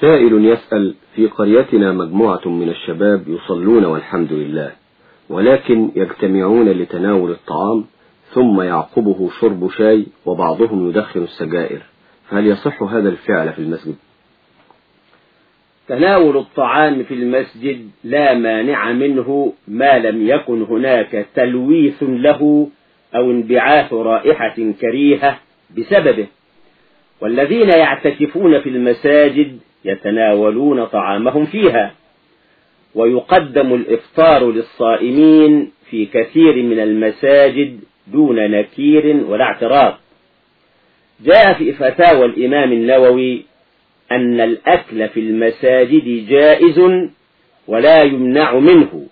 سائل يسأل في قريتنا مجموعة من الشباب يصلون والحمد لله ولكن يجتمعون لتناول الطعام ثم يعقبه شرب شاي وبعضهم يدخن السجائر. فهل يصح هذا الفعل في المسجد؟ تناول الطعام في المسجد لا مانع منه ما لم يكن هناك تلويث له أو انبعاث رائحة كريهة بسببه. والذين يعتكفون في المساجد يتناولون طعامهم فيها. ويقدم الإفطار للصائمين في كثير من المساجد دون نكير ولا اعتراض. جاء في فتاوى الإمام النووي أن الأكل في المساجد جائز ولا يمنع منه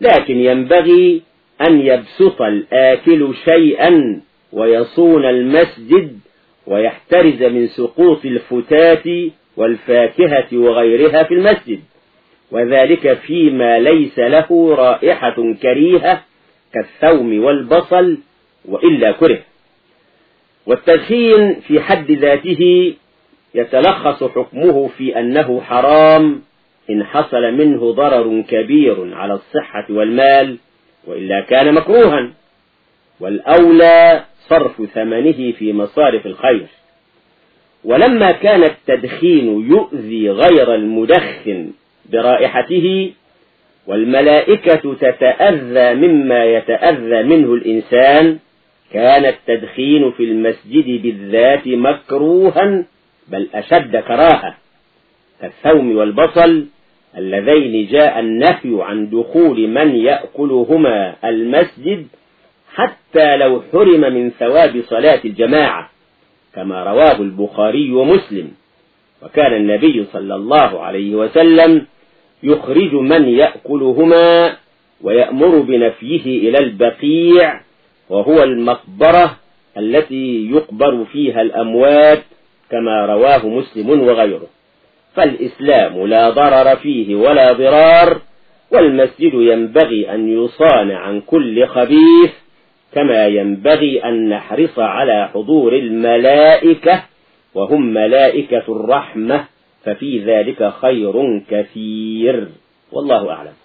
لكن ينبغي أن يبسط الآكل شيئا ويصون المسجد ويحترز من سقوط الفتات والفاكهة وغيرها في المسجد. وذلك فيما ليس له رائحة كريهة كالثوم والبصل وإلا كره. والتدخين في حد ذاته يتلخص حكمه في أنه حرام إن حصل منه ضرر كبير على الصحة والمال وإلا كان مكروها. والأولى صرف ثمنه في مصارف الخير. ولما كان التدخين يؤذي غير المدخن برائحته والملائكة تتأذى مما يتأذى منه الإنسان كان التدخين في المسجد بالذات مكروها بل أشد كراهة. كالثوم والبصل اللذين جاء النهي عن دخول من يأكلهما المسجد حتى لو حرم من ثواب صلاة الجماعة. كما رواه البخاري ومسلم. وكان النبي صلى الله عليه وسلم يخرج من يأكلهما ويأمر بنفيه إلى البقيع وهو المقبرة التي يقبر فيها الأموات كما رواه مسلم وغيره. فالإسلام لا ضرر فيه ولا ضرار والمسجد ينبغي أن يصان عن كل خبيث كما ينبغي أن نحرص على حضور الملائكة وهم ملائكة الرحمة ففي ذلك خير كثير. والله أعلم.